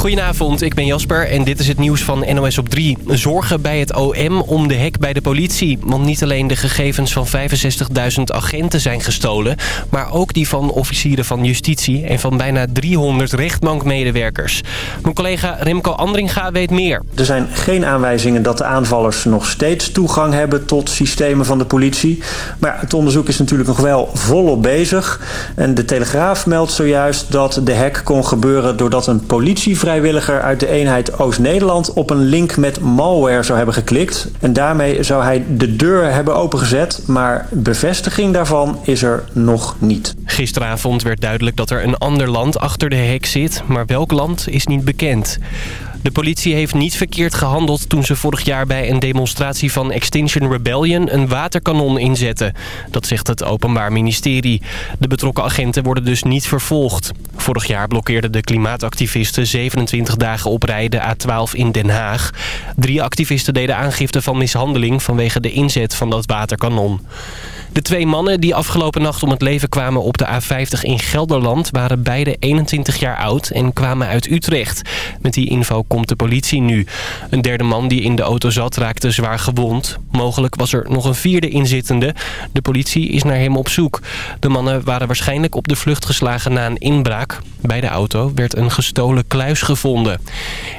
Goedenavond, ik ben Jasper en dit is het nieuws van NOS op 3. Zorgen bij het OM om de hek bij de politie. Want niet alleen de gegevens van 65.000 agenten zijn gestolen... maar ook die van officieren van justitie en van bijna 300 rechtbankmedewerkers. Mijn collega Remco Andringa weet meer. Er zijn geen aanwijzingen dat de aanvallers nog steeds toegang hebben... tot systemen van de politie. Maar het onderzoek is natuurlijk nog wel volop bezig. En de Telegraaf meldt zojuist dat de hack kon gebeuren... doordat een uit de eenheid Oost-Nederland... op een link met malware zou hebben geklikt. En daarmee zou hij de deur hebben opengezet. Maar bevestiging daarvan is er nog niet. Gisteravond werd duidelijk dat er een ander land achter de hek zit... maar welk land is niet bekend. De politie heeft niet verkeerd gehandeld toen ze vorig jaar bij een demonstratie van Extinction Rebellion een waterkanon inzette. Dat zegt het Openbaar Ministerie. De betrokken agenten worden dus niet vervolgd. Vorig jaar blokkeerden de klimaatactivisten 27 dagen op rij de A12 in Den Haag. Drie activisten deden aangifte van mishandeling vanwege de inzet van dat waterkanon. De twee mannen die afgelopen nacht om het leven kwamen op de A50 in Gelderland... waren beide 21 jaar oud en kwamen uit Utrecht. Met die info komt de politie nu. Een derde man die in de auto zat raakte zwaar gewond. Mogelijk was er nog een vierde inzittende. De politie is naar hem op zoek. De mannen waren waarschijnlijk op de vlucht geslagen na een inbraak. Bij de auto werd een gestolen kluis gevonden.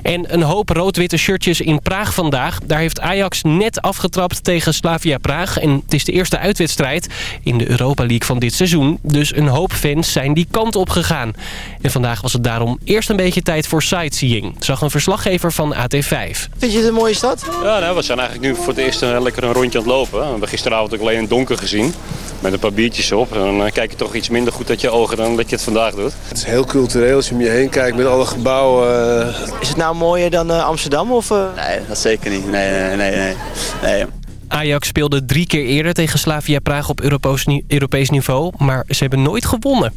En een hoop rood-witte shirtjes in Praag vandaag. Daar heeft Ajax net afgetrapt tegen Slavia Praag. En het is de eerste uitwedstrijd in de Europa League van dit seizoen. Dus een hoop fans zijn die kant op gegaan. En vandaag was het daarom eerst een beetje tijd voor sightseeing. Zag een verslaggever van AT5. Vind je het een mooie stad? Ja, nou, we zijn eigenlijk nu voor het eerst een, lekker een rondje aan het lopen. We hebben gisteravond ook alleen in het donker gezien. Met een paar biertjes op. En dan eh, kijk je toch iets minder goed uit je ogen dan dat je het vandaag doet. Het is heel cultureel als je om je heen kijkt met alle gebouwen. eh. Is het nou mooier dan eh, Amsterdam? Of, eh? Nee, dat zeker niet. Nee, nee, nee, nee. nee. Ajax speelde drie keer eerder tegen Slavia Praag op Europees, ni- Europees niveau. Maar ze hebben nooit gewonnen.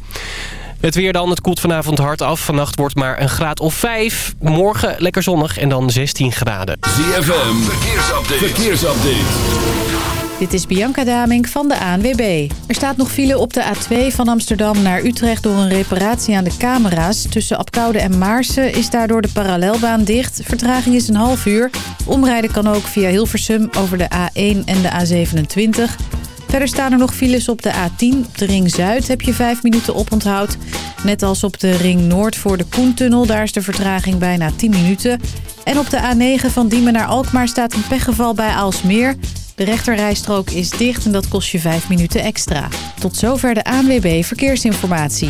Het weer dan, het koelt vanavond hard af. Vannacht wordt maar een graad of 5. Morgen lekker zonnig en dan 16 graden. ZFM, verkeersupdate. verkeersupdate. Dit is Bianca Damink van de ANWB. Er staat nog file op de A2 van Amsterdam naar Utrecht... door een reparatie aan de camera's. Tussen Apkoude en Maarsen is daardoor de parallelbaan dicht. Vertraging is een half uur. Omrijden kan ook via Hilversum over de A1 en de A27. Verder staan er nog files op de A10. Op de Ring Zuid heb je 5 minuten oponthoud. Net als op de Ring Noord voor de Koentunnel. Daar is de vertraging bijna 10 minuten. En op de A9 van Diemen naar Alkmaar staat een pechgeval bij Aalsmeer... De rechterrijstrook is dicht en dat kost je 5 minuten extra. Tot zover de ANWB Verkeersinformatie.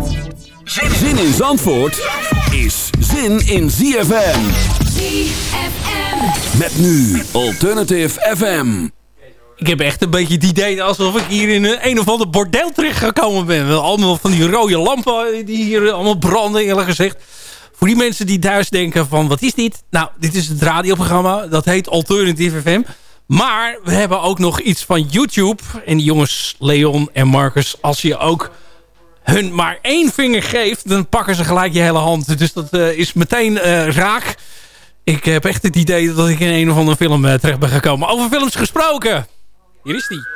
Zin in Zandvoort is zin in ZFM. Met nu Alternative FM. Ik heb echt een beetje het idee alsof ik hier in een, een of ander bordeel terechtgekomen ben. Wel Allemaal van die rode lampen die hier allemaal branden eerlijk gezegd. Voor die mensen die thuis denken van wat is dit? Nou, dit is het radioprogramma. Dat heet Alternative FM. Maar we hebben ook nog iets van YouTube. En die jongens Leon en Marcus, als je ook hun maar één vinger geeft... dan pakken ze gelijk je hele hand. Dus dat eh, is meteen eh, raak. Ik heb echt het idee dat ik in een of andere film eh, terecht ben gekomen. Over films gesproken. Hier is die.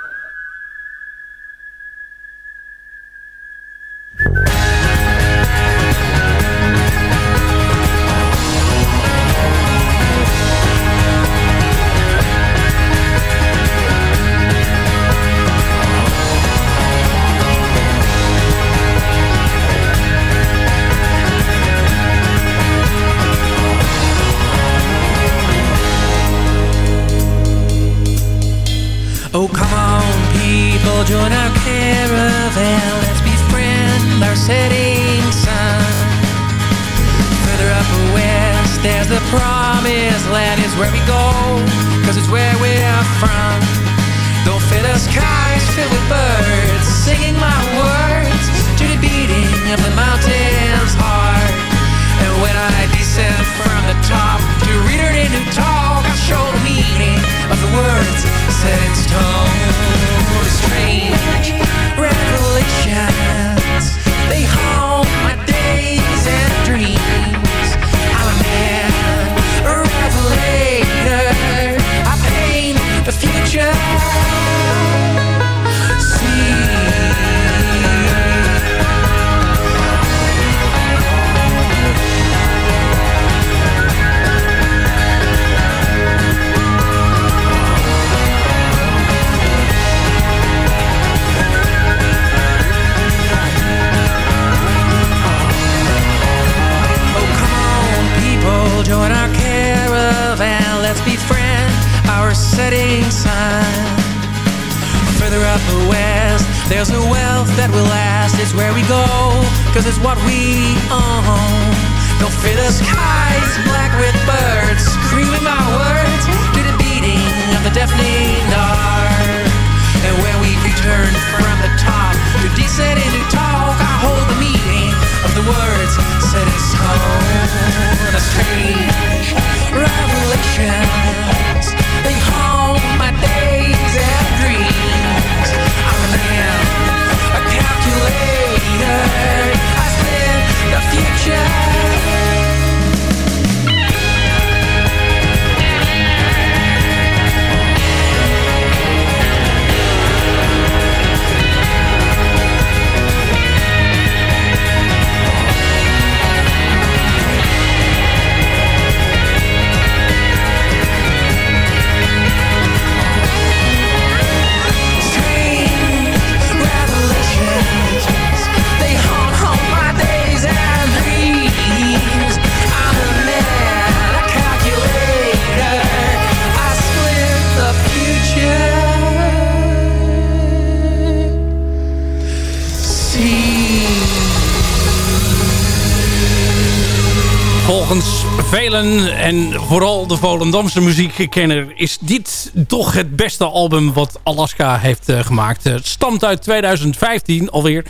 En vooral de Volendamse muziekkenner is dit toch het beste album wat Alaska heeft eh, gemaakt. Het stamt uit 2015 alweer.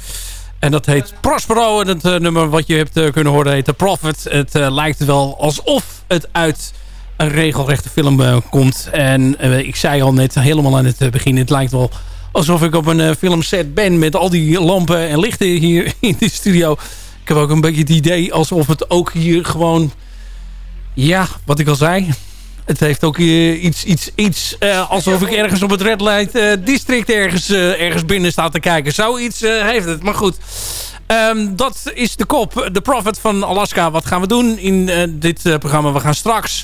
En dat heet Prospero. En het eh, nummer wat je hebt eh, kunnen horen heet The Prophet. Het eh, lijkt wel alsof het uit een regelrechte film eh, komt. En eh, ik zei al net helemaal aan het eh, begin. Het lijkt wel alsof ik op een eh, filmset ben met al die lampen en lichten hier in de studio. Ik heb ook een beetje het idee alsof het ook hier gewoon... Ja, wat ik al zei. Het heeft ook eh, iets, iets, iets eh, alsof ik ergens op het Red Light eh, District ergens, ergens binnen sta te kijken. Zoiets heeft het, maar goed. Ehm, dat is de kop, de Prophet van Alaska. Wat gaan we doen in dit programma? We gaan straks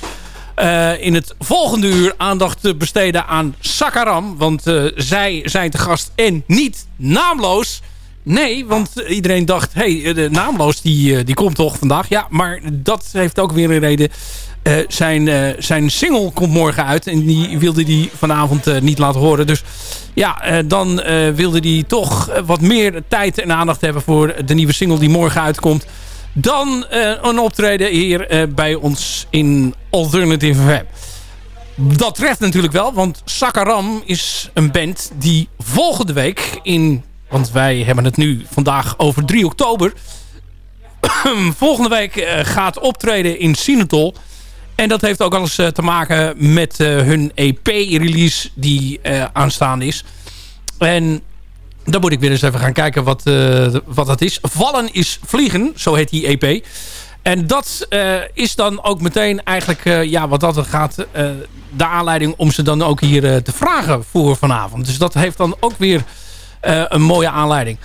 in het volgende uur aandacht besteden aan Sakaram. Want zij zijn te gast en niet naamloos. Nee, want iedereen dacht, hé, hey, de naamloos die, eh, die komt toch vandaag. Ja, maar dat heeft ook weer een reden. Eh, zijn, eh, zijn single komt morgen uit en die wilde hij vanavond eh, niet laten horen. Dus ja, eh, dan eh, wilde hij toch eh, wat meer tijd en aandacht hebben voor de nieuwe single die morgen uitkomt. Dan eh, een optreden hier eh, bij ons in Alternative Web. Dat treft natuurlijk wel, want Sakaram is een band die volgende week in... Want wij hebben het nu vandaag over 3 oktober. volgende week eh, gaat optreden in Sinatol. En dat heeft ook alles eh, te maken met eh, hun EP-release die eh, aanstaan is. En dan moet ik weer eens even gaan kijken wat, wat dat is. Vallen is vliegen, zo heet die EP. En dat is dan ook meteen eigenlijk, ja, wat dat gaat, de aanleiding om ze dan ook hier te vragen voor vanavond. Dus dat heeft dan ook weer een mooie aanleiding.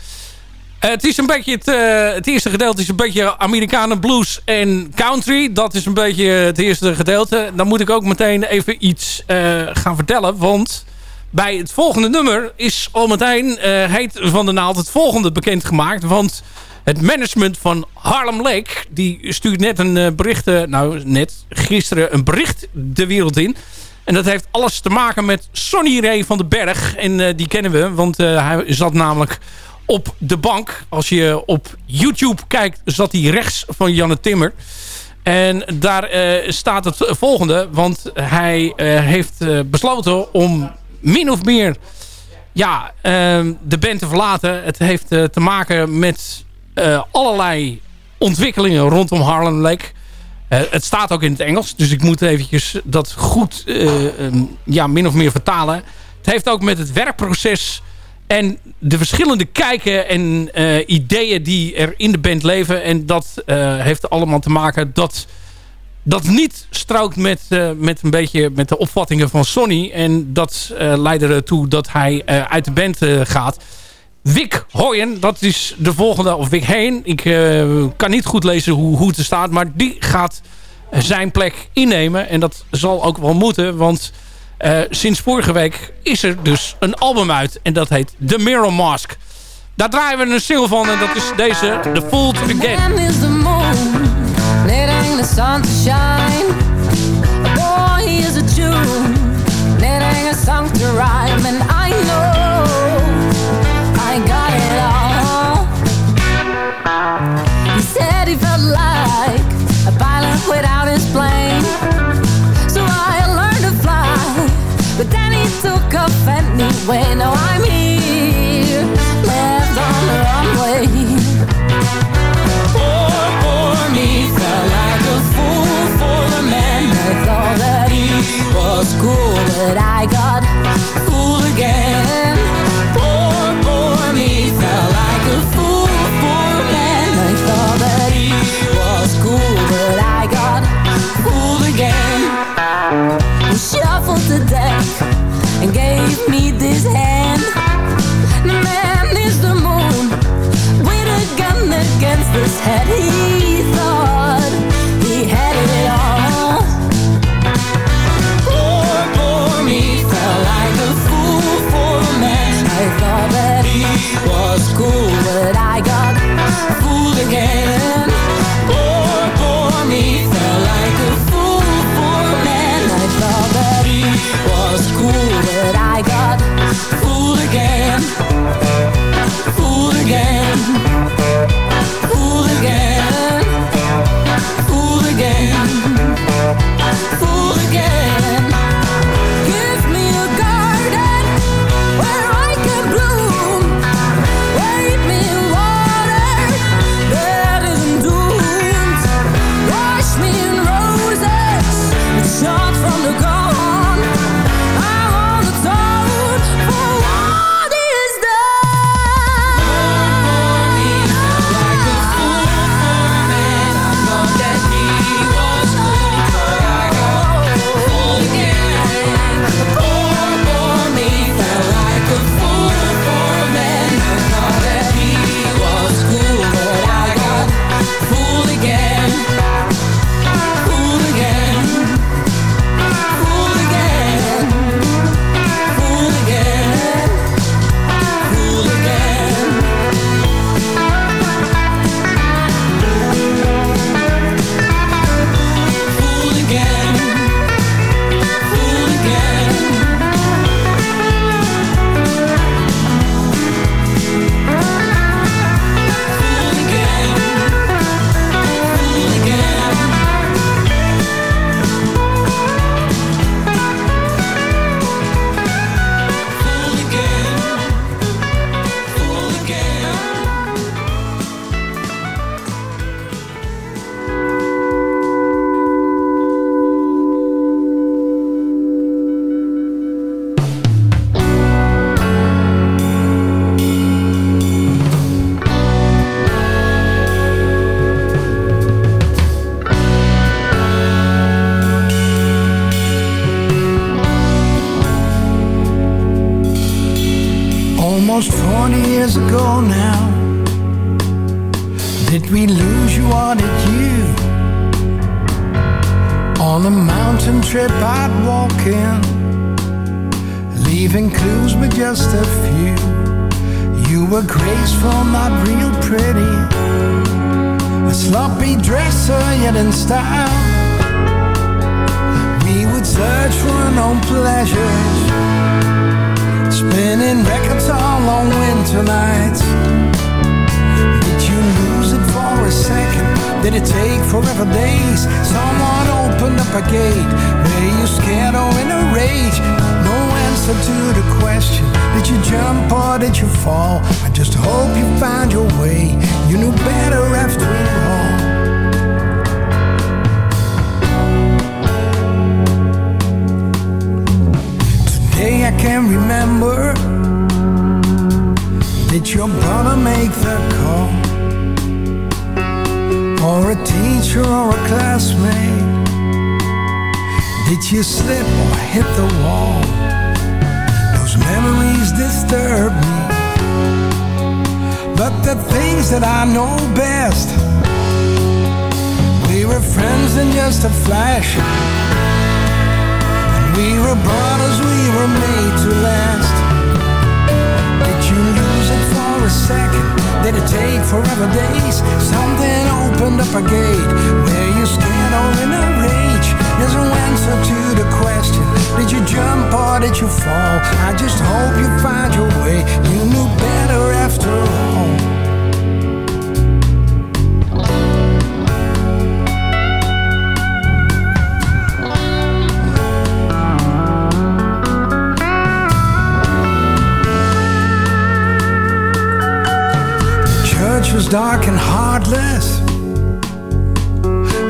Eh, het is een beetje het, eh, het eerste gedeelte is een beetje Amerikanen blues en country. Dat is een beetje het eerste gedeelte. Dan moet ik ook meteen even iets eh, gaan vertellen. Want bij het volgende nummer is al meteen eh, heet Van der Naald het volgende bekendgemaakt. Want het management van Harlem Lake... die stuurt net een eh, bericht... eh, nou, net gisteren een bericht de wereld in... En dat heeft alles te maken met Sonny Ray van den Berg. En eh, die kennen we, want eh, hij zat namelijk op de bank. Als je op YouTube kijkt, zat hij rechts van Janne Timmer. En daar eh, staat het volgende. Want hij heeft besloten om min of meer ja, ehm, de band te verlaten. Het heeft te maken met allerlei ontwikkelingen rondom Harlem Lake. Eh, het staat ook in het Engels, dus ik moet eventjes dat goed eh, ehm, ja, min of meer vertalen. Het heeft ook met het werkproces en de verschillende kijken en eh, ideeën die er in de band leven. En dat heeft allemaal te maken dat dat niet strookt met, met een beetje met de opvattingen van Sonny. En dat leidde ertoe dat hij uit de band gaat. Wick Hoyen, dat is de volgende, of Wick Heen. Ik eh, kan niet goed lezen hoe, hoe het er staat, maar die gaat zijn plek innemen. En dat zal ook wel moeten, want eh, sinds vorige week is er dus een album uit. En dat heet The Mirror Mask. Daar draaien we een single van en dat is deze, The Fooled Again. Is the moon letting the sun shine? A boy is a June letting a song to rhyme, and Did your brother make the call? Or a teacher or a classmate? Did you slip or hit the wall? Those memories disturb me But the things that I know best We were friends in just a flash we were brothers, we were made to last. Did you lose it for a second? Did it take forever days? Something opened up a gate. Were you scared or in a rage? There's no answer to the question. Did you jump or did you fall? I just hope you find your way. You knew better after all. Dark and heartless.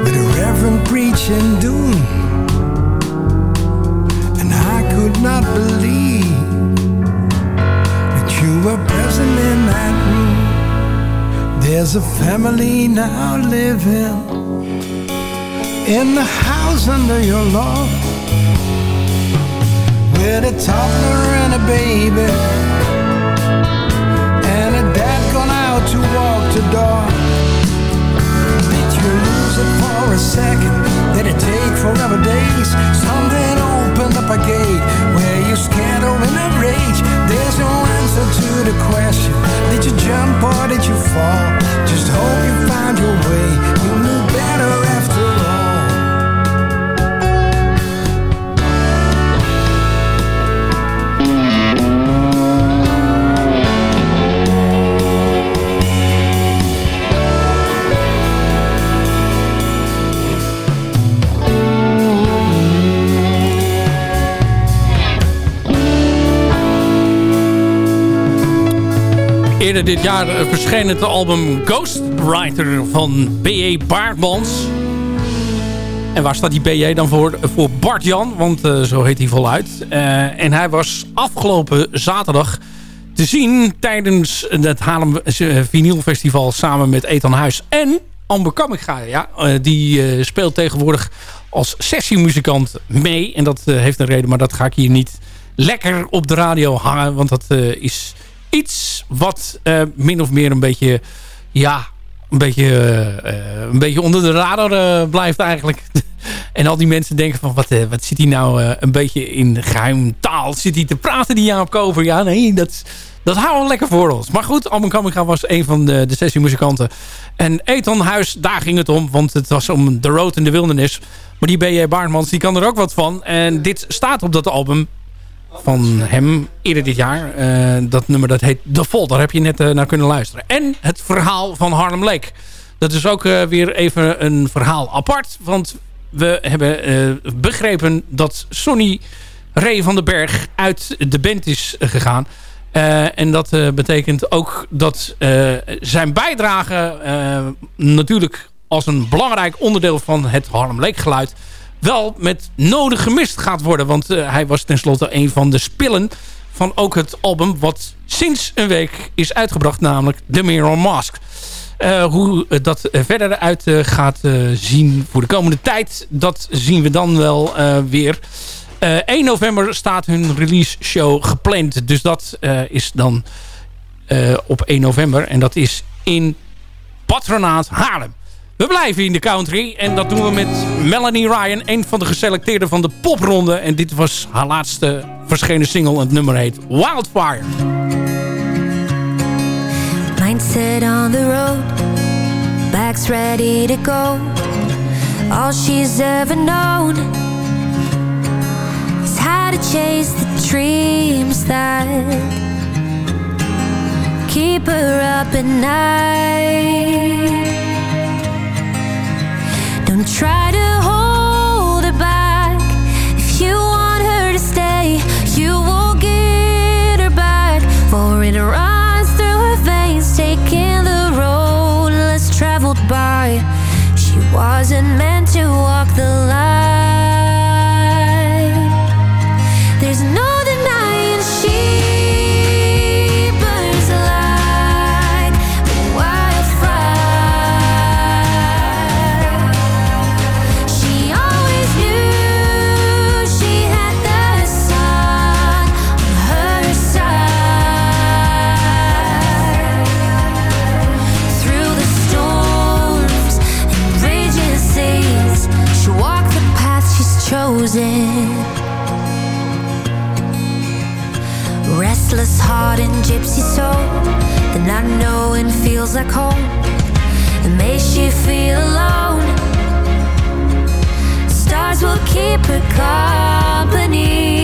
With a reverend preaching doom. And I could not believe That you were present in that room. There's a family now living In the house under your law With a toddler and a baby after dark Did you lose it for a second? Did it take forever days? Something opened up a gate Where you scared Dit jaar verscheen het album Ghostwriter van B.E. Baardmans. En waar staat die B.J. dan voor? Voor Bart Jan, want eh, zo heet hij voluit. Eh, en hij was afgelopen zaterdag te zien tijdens het Haarlem eh, Vinyl Festival samen met Ethan Huis en Amber Kamminga. Ja, die speelt tegenwoordig als sessiemuzikant mee. En dat heeft een reden, maar dat ga ik hier niet lekker op de radio hangen. Want dat is iets wat eh, min of meer een beetje... Ja, een beetje, eh, eh, een beetje onder de radar blijft eigenlijk. en al die mensen denken van... Wat, wat zit hij nou een beetje in geheim taal? Zit hij te praten, die Jaap Koper? Ja, nee, dat... Dat houden we lekker voor ons. Maar goed, Alban Kamminga was een van de, de sessiemuzikanten. En Ethan Huis, daar ging het om. Want het was om The Road in the Wilderness. Maar die B.J. Baartmans, die kan er ook wat van. En dit staat op dat album van hem eerder dit jaar. Eh, dat nummer dat heet The Fall. Daar heb je net eh, naar kunnen luisteren. En het verhaal van Harlem Lake. Dat is ook eh, weer even een verhaal apart. Want we hebben begrepen dat Sonny Ray van den Berg uit de band is gegaan. En dat betekent ook dat zijn bijdrage natuurlijk als een belangrijk onderdeel van het Harlem Lake geluid wel met nodig gemist gaat worden. Want eh, hij was tenslotte een van de spillen van ook het album wat sinds een week is uitgebracht, namelijk The Mirror Mask. Eh, hoe dat verder uit eh, gaat zien voor de komende tijd, dat zien we dan wel weer. Eh, 1 november staat hun release show gepland. Dus dat is dan op 1 november. En dat is in Patronaat Haarlem. We blijven in de country. En dat doen we met Melanie Ryan. Een van de geselecteerden van de popronde. En dit was haar laatste verschenen single. Het nummer heet Wildfire. Mindset on the road, back's ready to go. All she's ever known is how to chase the dreams that keep her up at night. Try to hold Restless heart and gypsy soul, the not knowing feels like home. It makes you feel alone. Stars will keep her company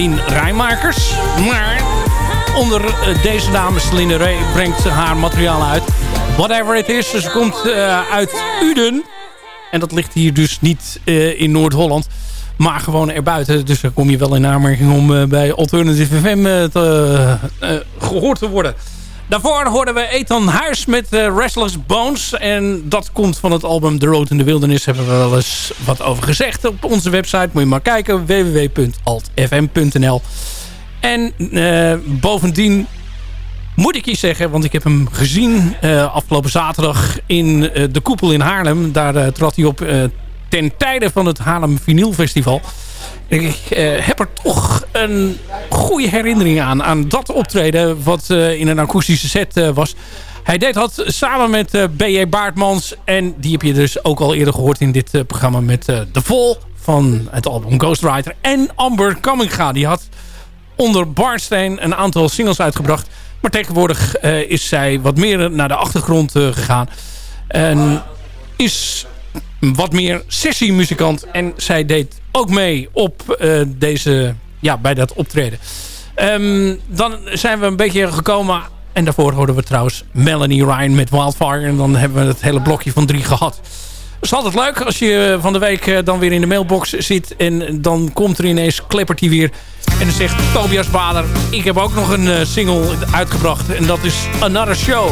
Celine Rijmakers. Maar onder eh, deze dame Celine Ray brengt haar materiaal uit. Whatever it is. Ze komt eh, uit Uden. En dat ligt hier dus niet eh, in Noord-Holland. Maar gewoon erbuiten. Dus dan kom je wel in aanmerking om bij Alternative FM te, eh, gehoord te worden. Daarvoor hoorden we Ethan Huis met eh, Restless Bones. En dat komt van het album The Road in the Wilderness. Hebben we wel eens wat over gezegd op onze website. Moet je maar kijken. www.altfm.nl En eh, bovendien moet ik je zeggen, want ik heb hem gezien eh, afgelopen zaterdag in de Koepel in Haarlem. Daar trad hij op ten tijde van het Haarlem Vinyl Festival. Ik eh, heb er toch een goede herinnering aan. Aan dat optreden wat eh, in een akoestische set eh, was. Hij deed dat samen met B.J. Baartmans. En die heb je dus ook al eerder gehoord in dit programma met The Vol van het album Ghostwriter. En Amber Kamminga. Die had onder Barsteen een aantal singles uitgebracht. Maar tegenwoordig is zij wat meer naar de achtergrond gegaan. En is wat meer sessiemuzikant. En zij deed ook mee op eh, deze, ja, bij dat optreden. Ehm, dan zijn we een beetje gekomen... En daarvoor hoorden we trouwens Melanie Ryan met Wildfire. En dan hebben we het hele blokje van drie gehad. Het is altijd leuk als je van de week eh, dan weer in de mailbox zit. En dan komt er ineens, kleppert weer. En dan zegt Tobias Bader... Ik heb ook nog een eh, single uitgebracht. En dat is Another Show.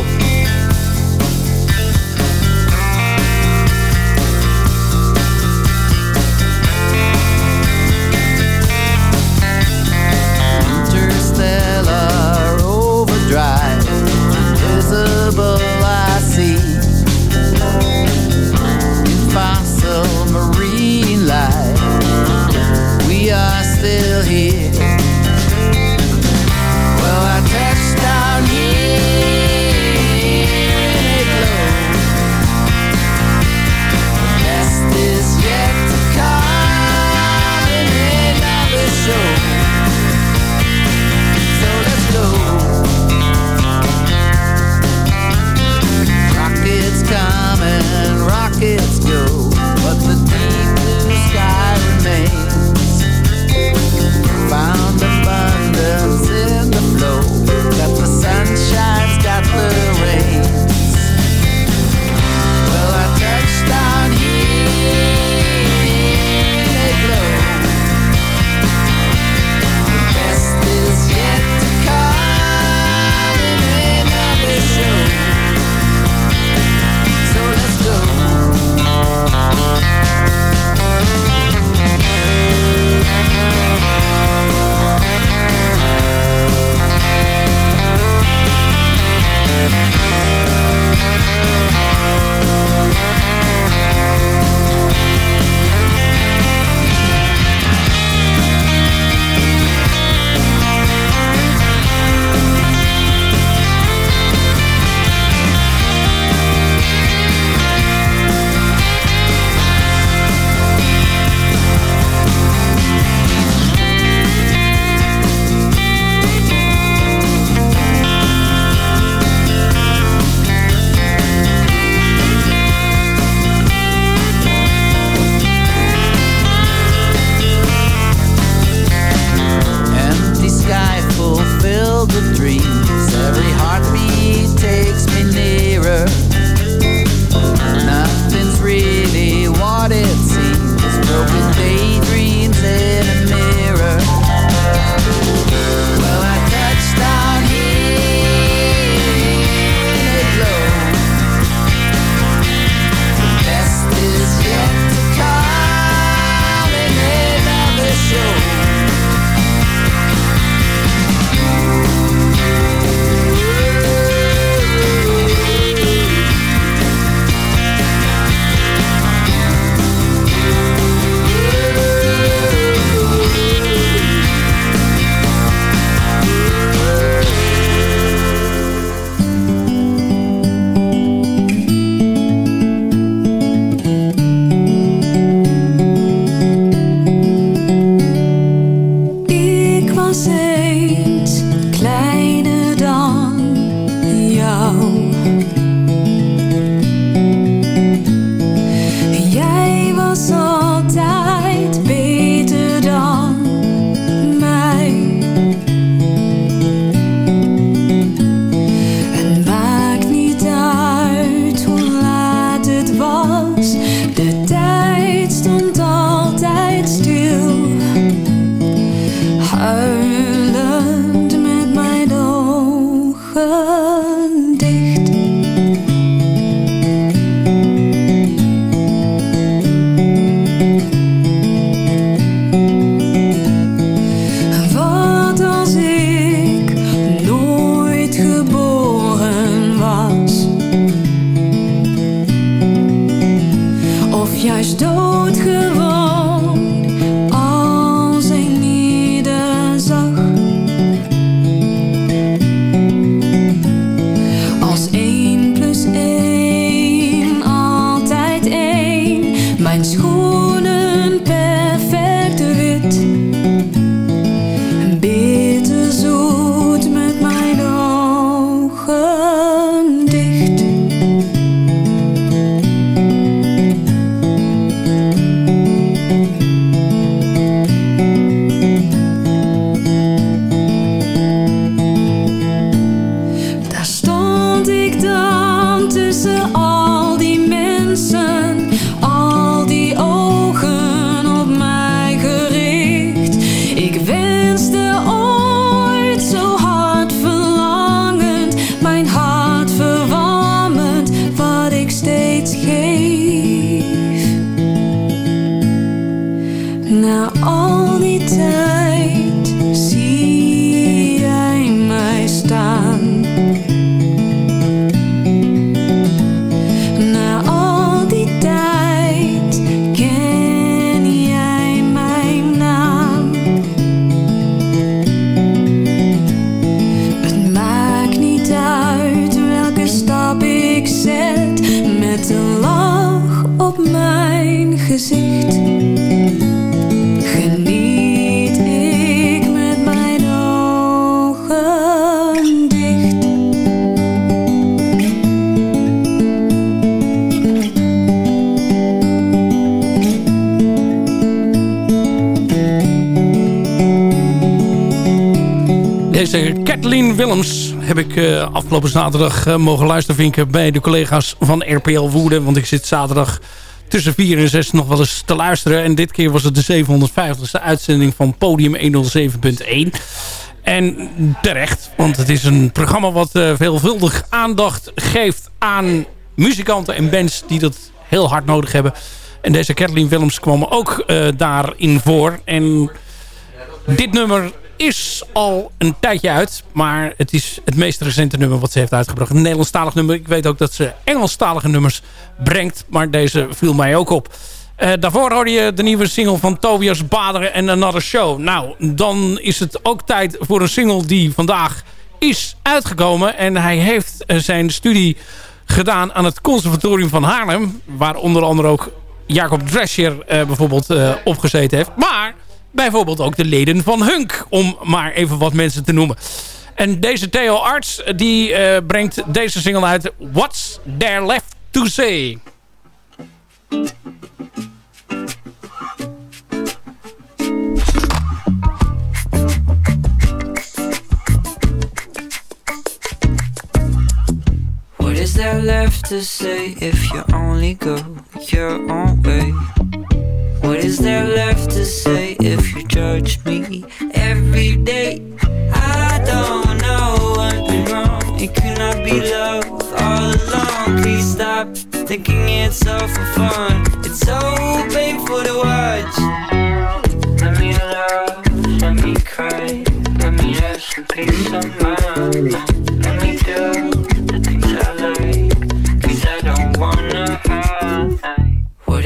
Na al die tijd Willems heb ik eh, afgelopen zaterdag eh, mogen luistervinken bij de collega's van RPL Woerden. Want ik zit zaterdag tussen 4 en 6 nog wel eens te luisteren. En dit keer was het de 750ste uitzending van Podium 107.1. En terecht, want het is een programma wat eh, veelvuldig aandacht geeft aan muzikanten en bands die dat heel hard nodig hebben. En deze Kathleen Willems kwam ook eh, daarin voor. En dit nummer is al een tijdje uit. Maar het is het meest recente nummer wat ze heeft uitgebracht. Een Nederlandstalig nummer. Ik weet ook dat ze Engelstalige nummers brengt. Maar deze viel mij ook op. Eh, daarvoor hoorde je de nieuwe single van Tobias Baderen en Another Show. Nou, dan is het ook tijd voor een single die vandaag is uitgekomen. En hij heeft eh, zijn studie gedaan aan het Conservatorium van Haarlem. Waar onder andere ook Jacob Drescher eh, bijvoorbeeld opgezeten heeft. Maar bijvoorbeeld ook de leden van Hunk. Om maar even wat mensen te noemen. En deze Theo Arts die eh, brengt deze single uit. What's There Left To Say? What is there left to say if you only go your own way? What is there left to say if you judge me every day? I don't know what's been wrong. It could not be love all along. Please stop thinking it's all for fun. It's so painful to watch.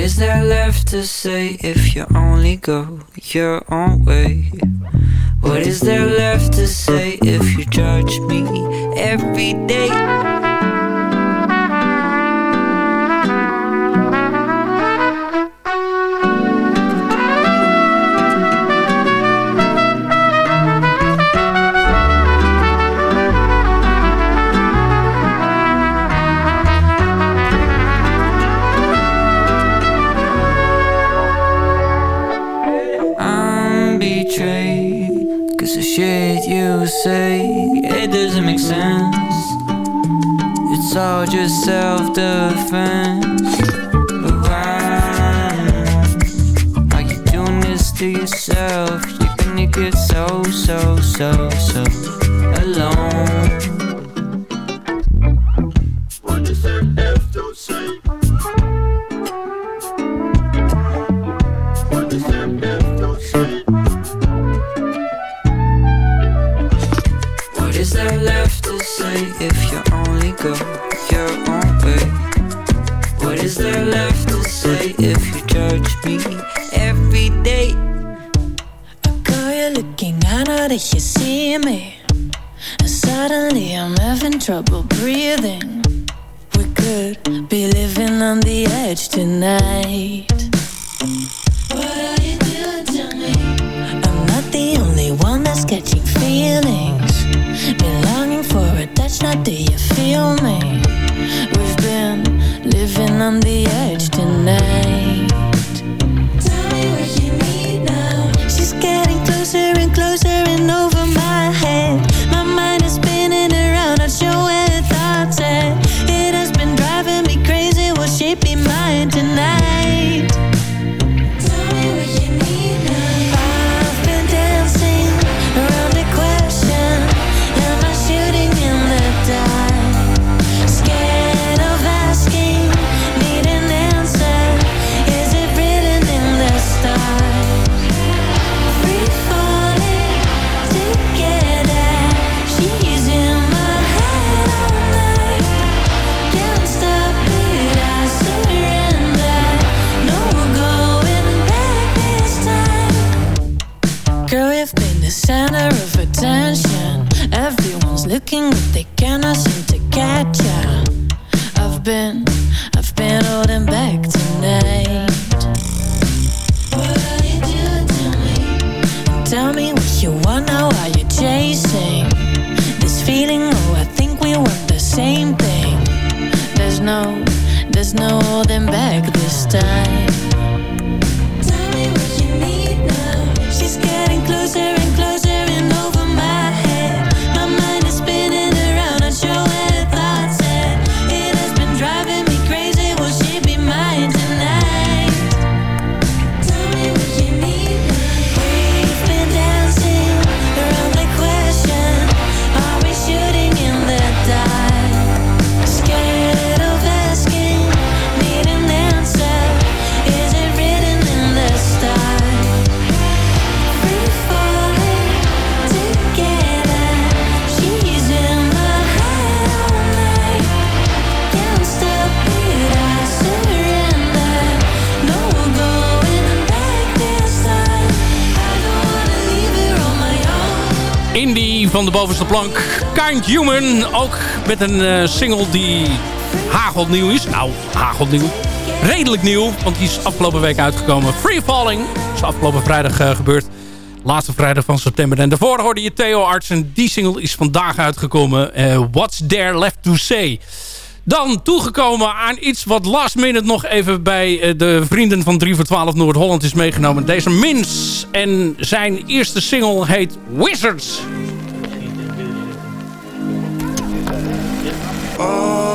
Is there left to say if you only go your own way? What is there left to say if you judge me every day? The shit you say. It doesn't make sense. It's all just self-defense. But why? Are you doing this to yourself? You're gonna get so, so, so, so Alone. What does there have to say? If you only go your own way? What is there left to say if you judge me every day? Girl, you're looking, I know you see me. And suddenly I'm having trouble breathing. We could be living on the edge tonight. bovenste plank. Kind Human, ook met een eh, single die hagelnieuw is. Nou, hagelnieuw. Redelijk nieuw, want die is afgelopen week uitgekomen. Free Falling is afgelopen vrijdag eh, gebeurd. Laatste vrijdag van september. En daarvoor hoorde je Theo Arts. En die single is vandaag uitgekomen. Eh, What's There Left to Say. Dan toegekomen aan iets wat last minute nog even bij de vrienden van 3 voor 12 Noord-Holland is meegenomen. Deze Mins en zijn eerste single heet Wizards. Oh.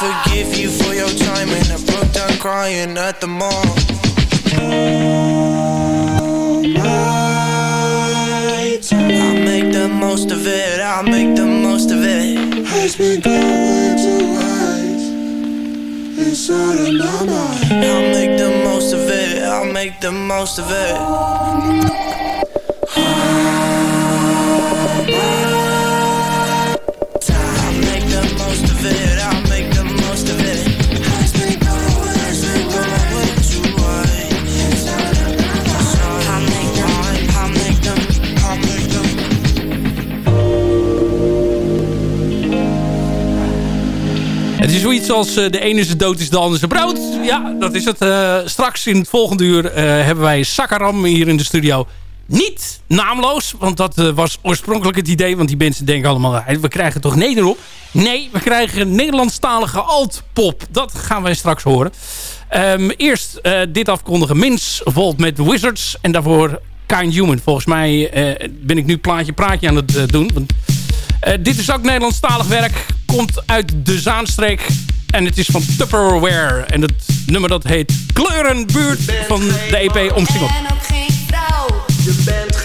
forgive you for your time and I broke down crying at the mall. All night. I make the most of it. I'll make the most of it. Has been going to life inside of my mind. I'll make the most of it. I'll make the most of it. Het is zoiets als eh, de ene is dood is de andere brood. Ja, dat is het. Eh, straks in het volgende uur eh, hebben wij Sakaram hier in de studio. Niet naamloos, want dat was oorspronkelijk het idee. Want die mensen denken allemaal, we krijgen toch Nederop? Nee, we krijgen Nederlandstalige altpop. Dat gaan wij straks horen. Ehm, eerst dit afkondigen. Mins Volt met Wizards. En daarvoor Kind Human. Volgens mij ben ik nu plaatje praatje aan het doen. Want, dit is ook Nederlandstalig werk. Komt uit de Zaanstreek. En het is van Tupperware. En het nummer dat heet Kleurenbuurt van de EP bent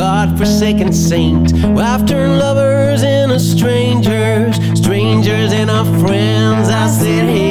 god-forsaken saint. Turned lovers into strangers, strangers and our friends. I said, hey,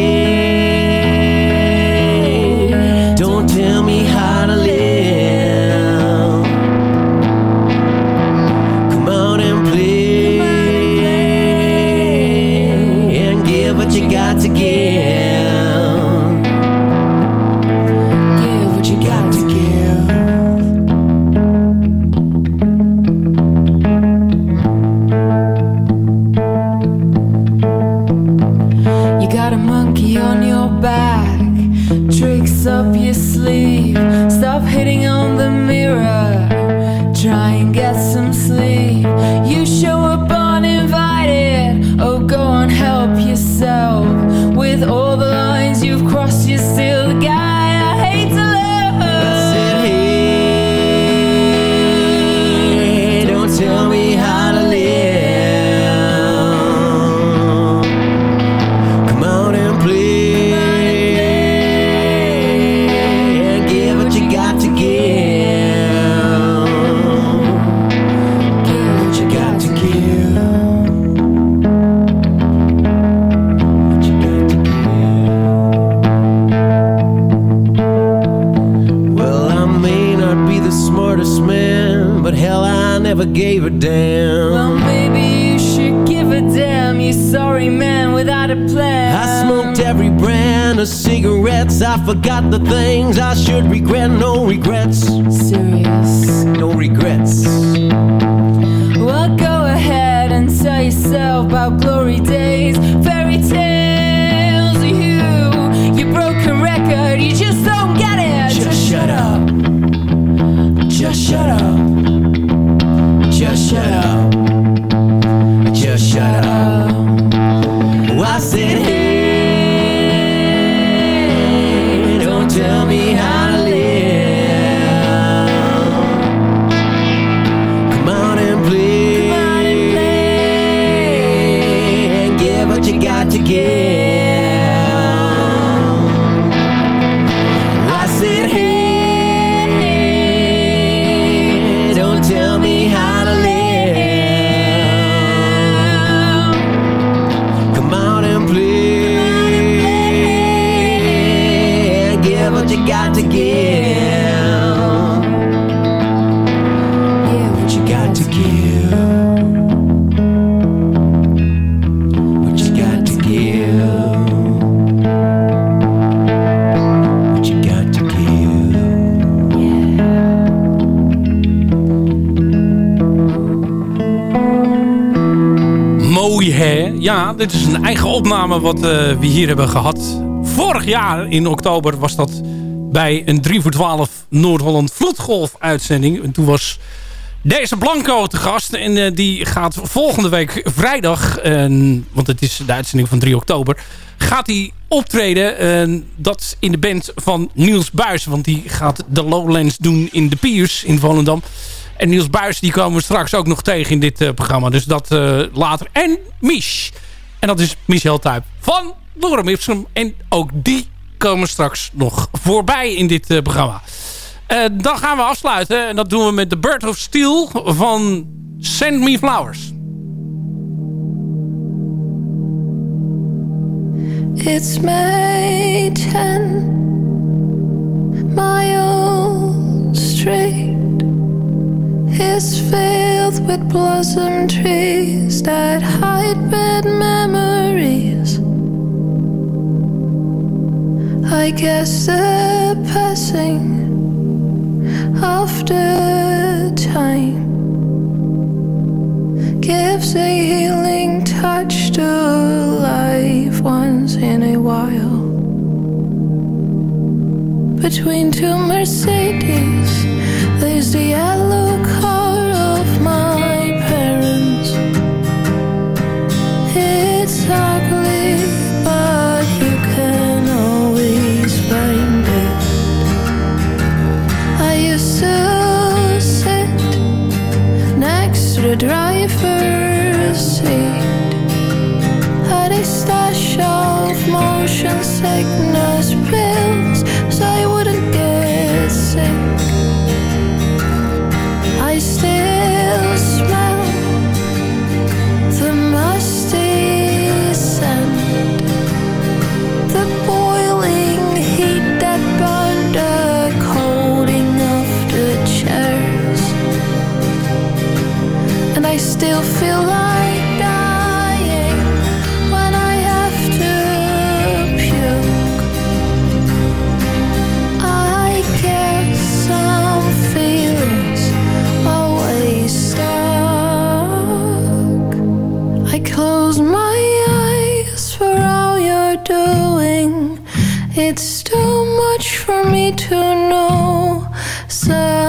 cigarettes. I forgot the things I should regret. No regrets. Serious. No regrets. Well, go ahead and tell yourself about glory days, opname wat eh, we hier hebben gehad. Vorig jaar in oktober was dat bij een 3 voor 12 Noord-Holland Vloedgolf uitzending. En toen was deze Blanco te gast. En eh, die gaat volgende week vrijdag, en, want het is de uitzending van 3 oktober... gaat hij optreden. en dat in de band van Niels Buis. Want die gaat de Lowlands doen in de Piers in Volendam. En Niels Buis die komen we straks ook nog tegen in dit eh, programma. Dus dat later. En Mich. En dat is Michel Tuyp van Lorem Ipsum. En ook die komen straks nog voorbij in dit eh, programma. Eh, dan gaan we afsluiten. En dat doen we met The Bird of Steel van Send Me Flowers. It's May 10. My old street is filled with blossom trees that hide bad memories. I guess the passing the time gives a healing touch to life once in a while. Between two Mercedes, there's the yellow take me It's too much for me to know sometimes.